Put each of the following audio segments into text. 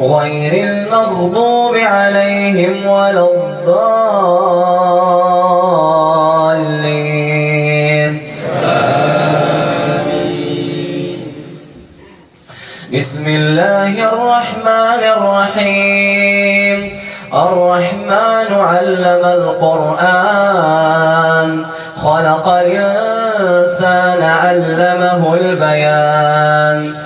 غير المغضوب عليهم ولا الضالين. بسم الله الرحمن الرحيم. الرحمن علم القرآن. خلق الإنسان علمه البيان.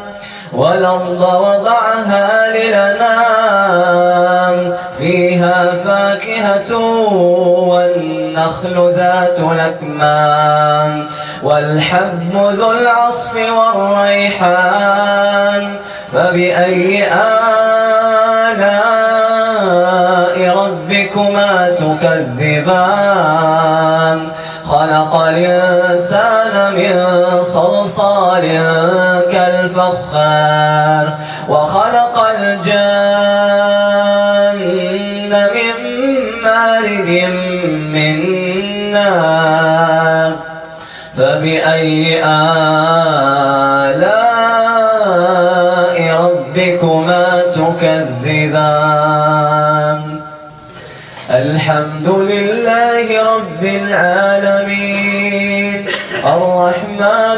والأرض وضعها للنام فيها فاكهة والنخل ذات لكمان. والحب ذو العصف والريحان. فبأي آلاء ربكما تكذبان؟ خلق الإنسان من صلصال كالفخار وخلق الجن من مارج من نار فبأي آلاء ربكما تكذبان؟ الحمد لله رب العالمين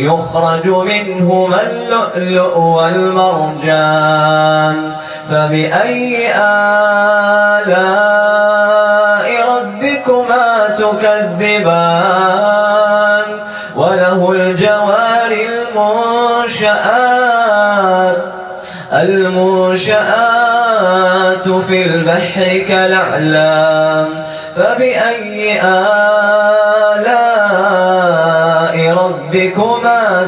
يخرج منهما اللؤلؤ والمرجان فبأي آلاء ربكما تكذبان؟ وله الجوار المنشآت المنشآت في البحر كالأعلام. فبأي آلاء ربكما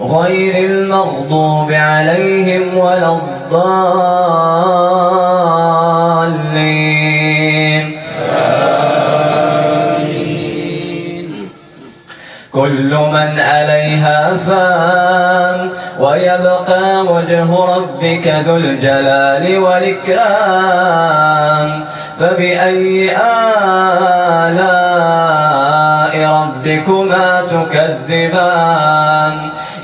غير المغضوب عليهم ولا الضالين. كل من عليها فان ويبقى وجه ربك ذو الجلال والإكرام. فبأي آلاء ربكما تكذبان؟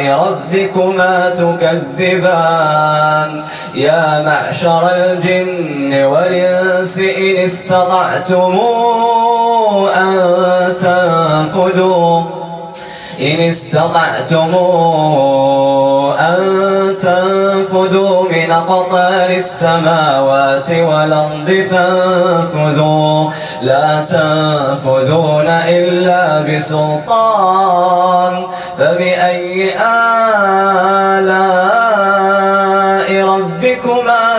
ربكما تكذبان. يا معشر الجن والإنس إن استطعتم أن تنفذوا إن استطعتم أن تنفذوا من قطار السماوات والأرض فانفذوا. لا تنفذون إلا بسلطان. فبأي ربكما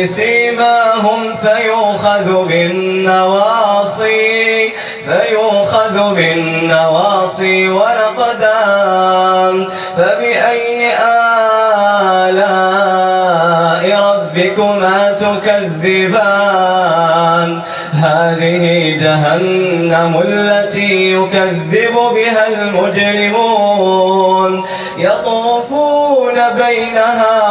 بسيماهم فيؤخذ بالنواصي فيؤخذ بالنواصي والأقدام فبأي آلاء ربكما تكذبان؟ هذه جهنم التي يكذب بها المجرمون. يطوفون بينها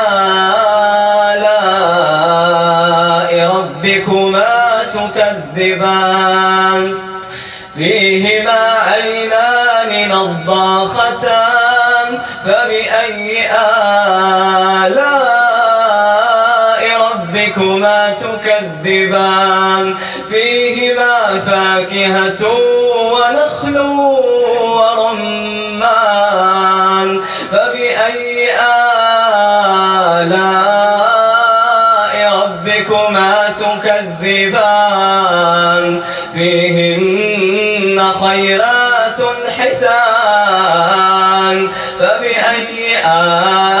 تكذبان فيهما عينان نضاختان فبأي آلاء ربكما تكذبان؟ فيهما فاكهة ربكما تكذبان. فيهن خيرات حسان. فبأي آلاء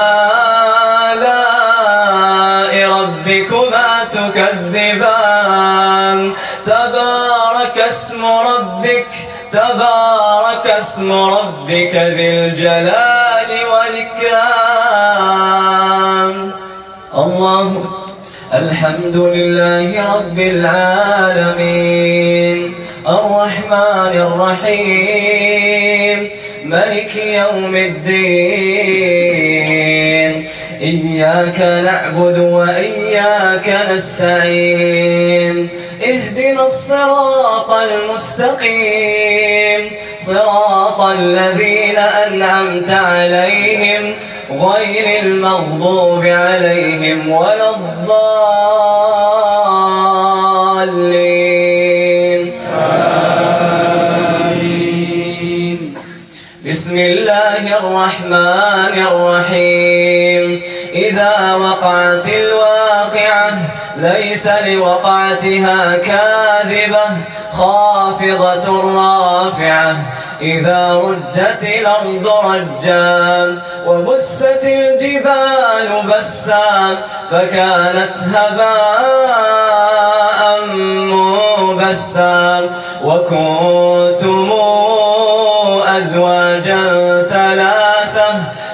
اسم ربك ذي الجلال والإكرام. الله. الحمد لله رب العالمين. الرحمن الرحيم. ملك يوم الدين. إياك نعبد وإياك نستعين. اهدنا الصراط المستقيم. صراط الذين أنعمت عليهم غير المغضوب عليهم ولا الضالين. بسم الله الرحمن الرحيم. إذا وقعت الواقعة ليس لوقعتها كاذبة خافضة رافعة. إذا ردت الأرض رجا وبست الجبال بسا فكانت هباء منبثا. وكنتم أزواجا ثلاثة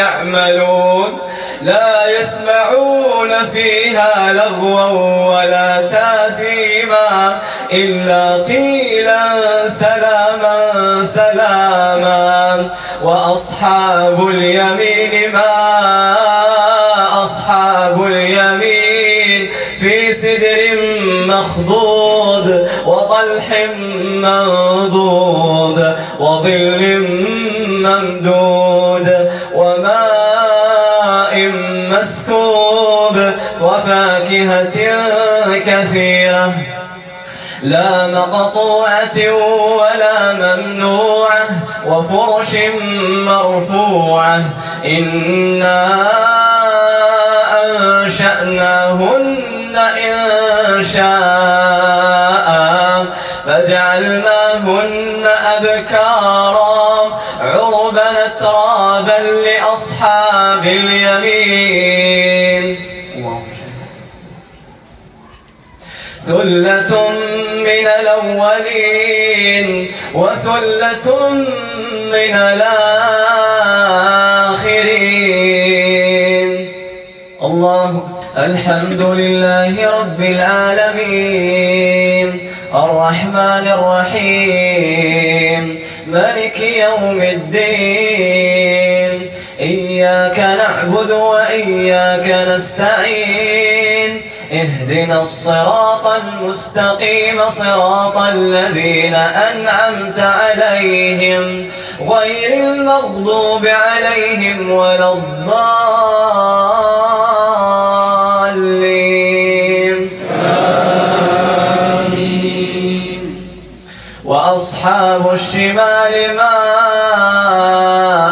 يعملون لا يسمعون فيها لغوا ولا تاثيما إلا قيلا سلاما سلاما. وأصحاب اليمين ما أصحاب اليمين؟ في سدر مخضود وطلح منضود وظل ممدود وفاكهة كثيرة لا مقطوعة ولا ممنوعة وفرش مرفوعة إنا أنشأناهن إن شاء فجعلناهن أبكارا عربا ترابا لأصحاب اليمين. ثلة من الأولين وثلة من الآخرين. الله الحمد لله رب العالمين الرحمن الرحيم ملك يوم الدين إياك نعبد وإياك نستعين. اهدنا الصراط المستقيم صراط الذين أنعمت عليهم غير المغضوب عليهم ولا الضالين. آمين وأصحاب الشمال ما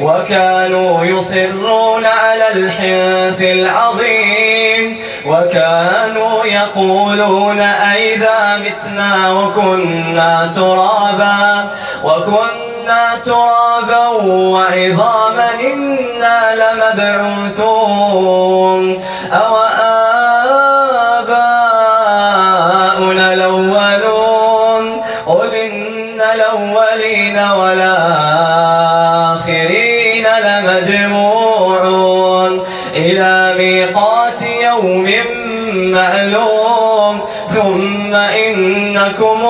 وكانوا يصرون على الحنث العظيم وكانوا يقولون أئذا متنا وكنا ترابا وكنا ترابا وعظاما إنا لمبعوثون أو come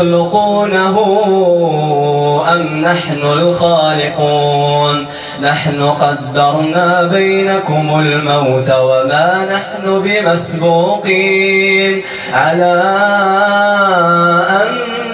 تخلقونه أم نحن الخالقون؟ نحن قدرنا بينكم الموت وما نحن بمسبوقين. على أن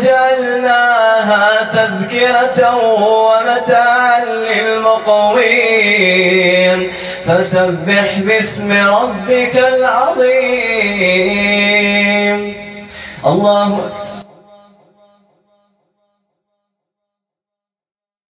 جعلناها تذكرة ومتاعا للمقوين. فسبح باسم ربك العظيم. الله أكبر.